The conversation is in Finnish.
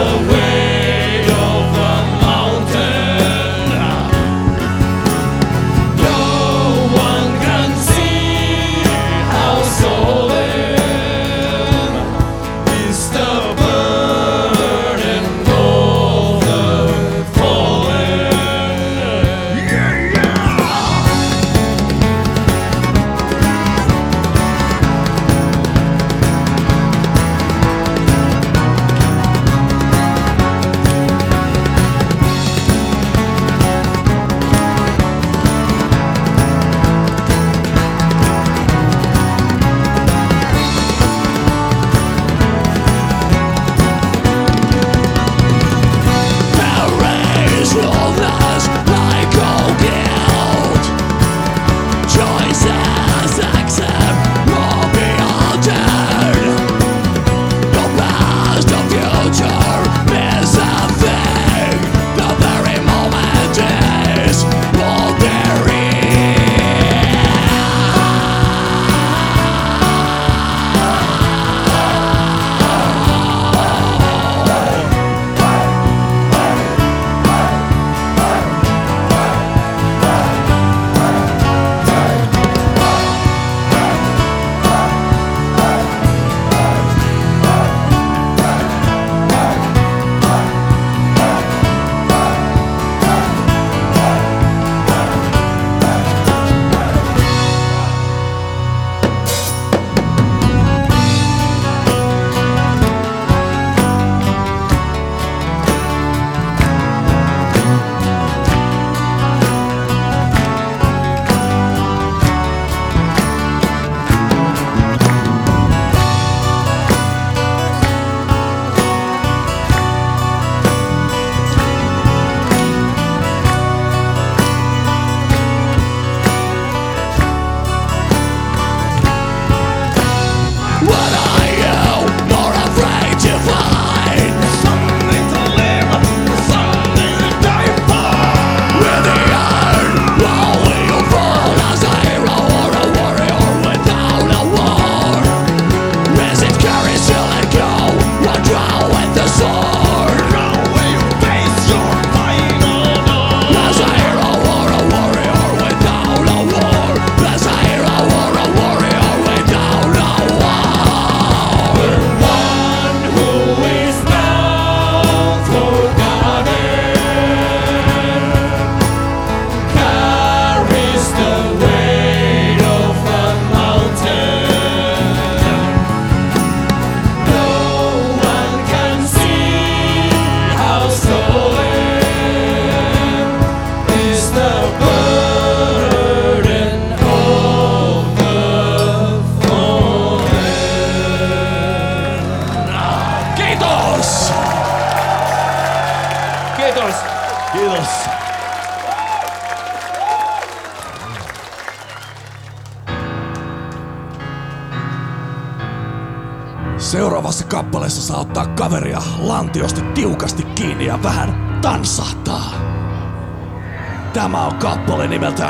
We. Kiitos. Seuraavassa kappaleessa saa ottaa kaveria lantiosta tiukasti kiinni ja vähän tanssahtaa. Tämä on kappale nimeltään